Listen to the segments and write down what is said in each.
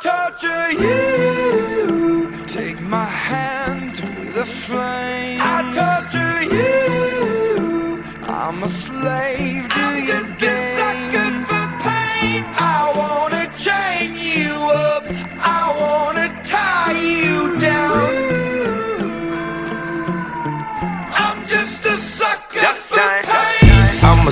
torture you. Take my hand through the flame. I torture you. I'm a slave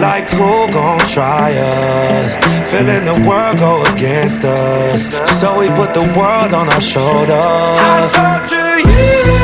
Like who gon' try us? Feeling the world go against us. So we put the world on our shoulders. I torture you.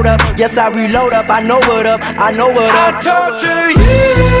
up. Yes, I reload up, I know what up, I know what I up. torture you.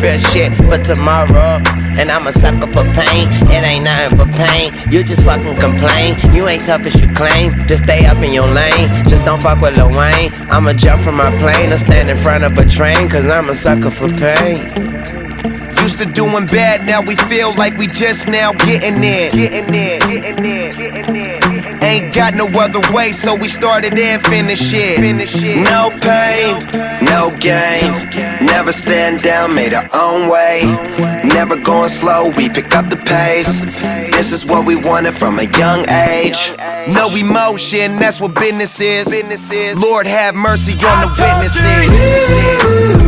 fear shit but tomorrow. And I'm a sucker for pain. It ain't nothing but pain. You just fucking complain. You ain't tough as you claim. Just stay up in your lane. Just don't fuck with Lil Wayne. I'ma jump from my plane or stand in front of a train. Cause I'm a sucker for pain. Used to doing bad, now we feel like we just now getting there. Getting there, getting there, getting there. Ain't got no other way, so we started and finished it. No pain, no gain. Never stand down, made our own way. Never going slow, we pick up the pace. This is what we wanted from a young age. No emotion, that's what business is. Lord have mercy on the witnesses.